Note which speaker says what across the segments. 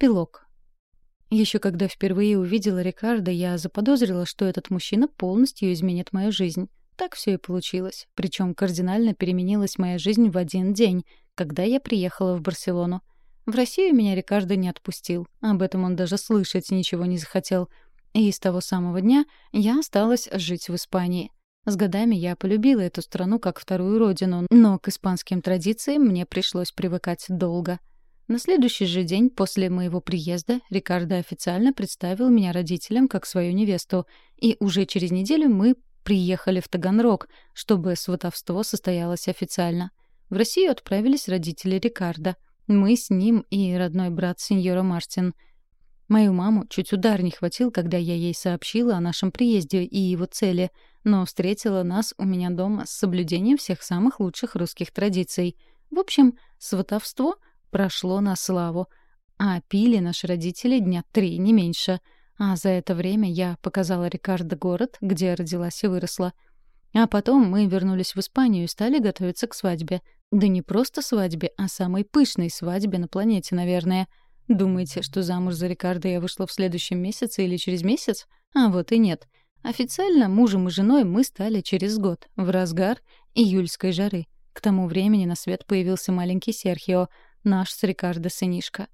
Speaker 1: Эпилог. Еще когда впервые увидела Рикардо, я заподозрила, что этот мужчина полностью изменит мою жизнь. Так все и получилось. Причем кардинально переменилась моя жизнь в один день, когда я приехала в Барселону. В Россию меня Рикардо не отпустил. Об этом он даже слышать ничего не захотел. И с того самого дня я осталась жить в Испании. С годами я полюбила эту страну как вторую родину, но к испанским традициям мне пришлось привыкать долго. На следующий же день после моего приезда Рикардо официально представил меня родителям как свою невесту, и уже через неделю мы приехали в Таганрог, чтобы сватовство состоялось официально. В Россию отправились родители Рикардо. Мы с ним и родной брат сеньора Мартин. Мою маму чуть удар не хватил, когда я ей сообщила о нашем приезде и его цели, но встретила нас у меня дома с соблюдением всех самых лучших русских традиций. В общем, сватовство — прошло на славу. А пили наши родители дня три, не меньше. А за это время я показала Рикардо город, где родилась и выросла. А потом мы вернулись в Испанию и стали готовиться к свадьбе. Да не просто свадьбе, а самой пышной свадьбе на планете, наверное. Думаете, что замуж за Рикардо я вышла в следующем месяце или через месяц? А вот и нет. Официально мужем и женой мы стали через год, в разгар июльской жары. К тому времени на свет появился маленький Серхио — наш с Рикардо сынишка.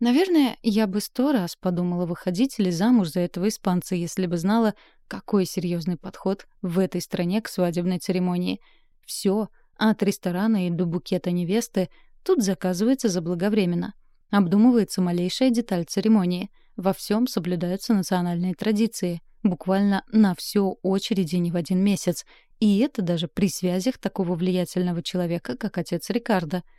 Speaker 1: Наверное, я бы сто раз подумала, выходить ли замуж за этого испанца, если бы знала, какой серьезный подход в этой стране к свадебной церемонии. Все, от ресторана и до букета невесты, тут заказывается заблаговременно. Обдумывается малейшая деталь церемонии. Во всем соблюдаются национальные традиции. Буквально на все очереди не в один месяц. И это даже при связях такого влиятельного человека, как отец Рикардо —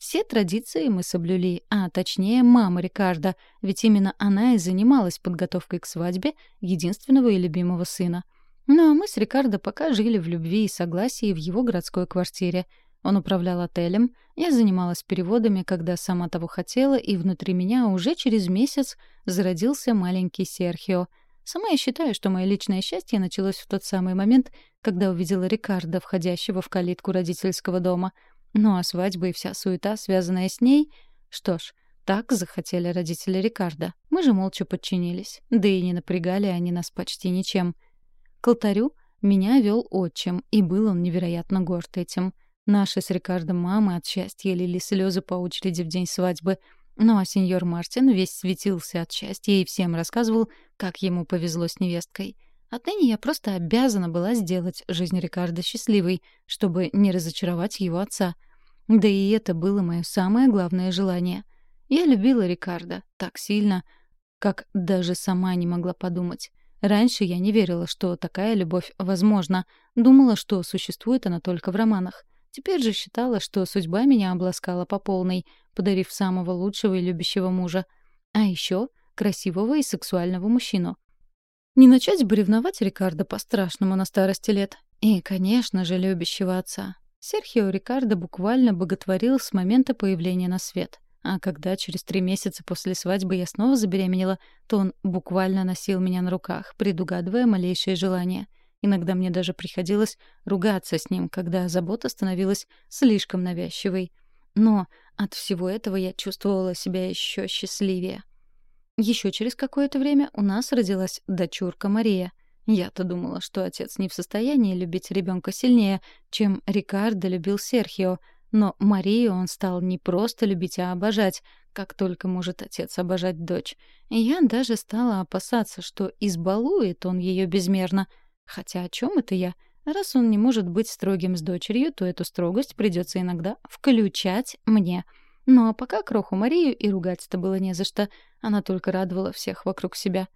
Speaker 1: все традиции мы соблюли, а точнее мама Рикардо, ведь именно она и занималась подготовкой к свадьбе единственного и любимого сына. Ну а мы с Рикардо пока жили в любви и согласии в его городской квартире. Он управлял отелем, я занималась переводами, когда сама того хотела, и внутри меня уже через месяц зародился маленький Серхио. Сама я считаю, что мое личное счастье началось в тот самый момент, когда увидела Рикардо, входящего в калитку родительского дома — ну а свадьба и вся суета, связанная с ней... Что ж, так захотели родители Рикардо. Мы же молча подчинились. Да и не напрягали они нас почти ничем. К алтарю меня вел отчим, и был он невероятно горд этим. Наши с Рикардо мамы от счастья лили слезы по очереди в день свадьбы. Ну а сеньор Мартин весь светился от счастья и всем рассказывал, как ему повезло с невесткой — Отныне я просто обязана была сделать жизнь Рикардо счастливой, чтобы не разочаровать его отца. Да и это было мое самое главное желание. Я любила Рикардо так сильно, как даже сама не могла подумать. Раньше я не верила, что такая любовь возможна, думала, что существует она только в романах. Теперь же считала, что судьба меня обласкала по полной, подарив самого лучшего и любящего мужа. А еще красивого и сексуального мужчину. Не начать бы ревновать Рикардо по-страшному на старости лет. И, конечно же, любящего отца. Серхио Рикардо буквально боготворил с момента появления на свет. А когда через три месяца после свадьбы я снова забеременела, то он буквально носил меня на руках, предугадывая малейшие желания. Иногда мне даже приходилось ругаться с ним, когда забота становилась слишком навязчивой. Но от всего этого я чувствовала себя еще счастливее. Еще через какое-то время у нас родилась дочурка Мария. Я-то думала, что отец не в состоянии любить ребенка сильнее, чем Рикардо любил Серхио, но Марию он стал не просто любить, а обожать, как только может отец обожать дочь. Я даже стала опасаться, что избалует он ее безмерно. Хотя о чем это я? Раз он не может быть строгим с дочерью, то эту строгость придется иногда включать мне — ну а пока кроху Марию и ругать-то было не за что. Она только радовала всех вокруг себя.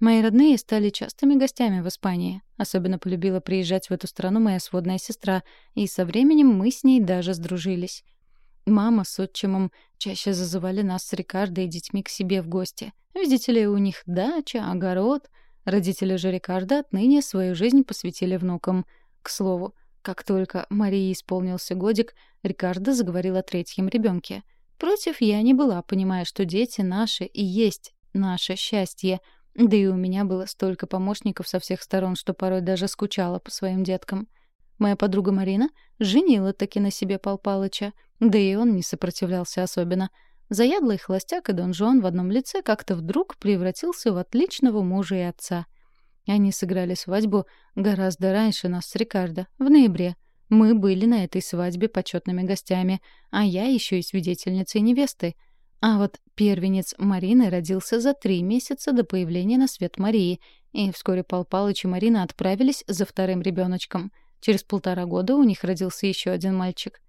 Speaker 1: Мои родные стали частыми гостями в Испании. Особенно полюбила приезжать в эту страну моя сводная сестра, и со временем мы с ней даже сдружились. Мама с отчимом чаще зазывали нас с Рикардо и детьми к себе в гости. Видите ли, у них дача, огород. Родители же Рикардо отныне свою жизнь посвятили внукам. К слову, как только Марии исполнился годик, Рикардо заговорил о третьем ребенке. Против я не была, понимая, что дети наши и есть наше счастье. Да и у меня было столько помощников со всех сторон, что порой даже скучала по своим деткам. Моя подруга Марина женила таки на себе Пал Палыча, да и он не сопротивлялся особенно. Заядлый холостяк и Дон Жуан в одном лице как-то вдруг превратился в отличного мужа и отца. Они сыграли свадьбу гораздо раньше нас с Рикардо, в ноябре. Мы были на этой свадьбе почетными гостями, а я еще и свидетельницей невесты. А вот первенец Марины родился за три месяца до появления на свет Марии, и вскоре Пал Палыч и Марина отправились за вторым ребеночком. Через полтора года у них родился еще один мальчик.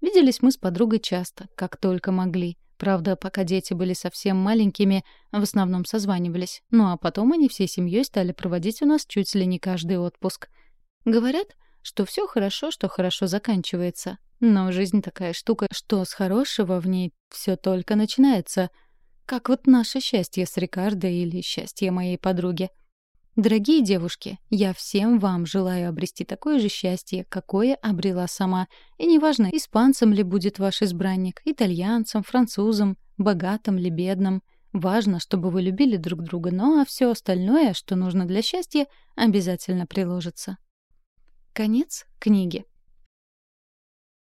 Speaker 1: Виделись мы с подругой часто, как только могли. Правда, пока дети были совсем маленькими, в основном созванивались. Ну а потом они всей семьей стали проводить у нас чуть ли не каждый отпуск. Говорят, что все хорошо, что хорошо заканчивается. Но жизнь такая штука, что с хорошего в ней все только начинается. Как вот наше счастье с Рикардо или счастье моей подруги. Дорогие девушки, я всем вам желаю обрести такое же счастье, какое обрела сама. И неважно, испанцем ли будет ваш избранник, итальянцем, французом, богатым ли бедным. Важно, чтобы вы любили друг друга, ну а все остальное, что нужно для счастья, обязательно приложится. Конец книги.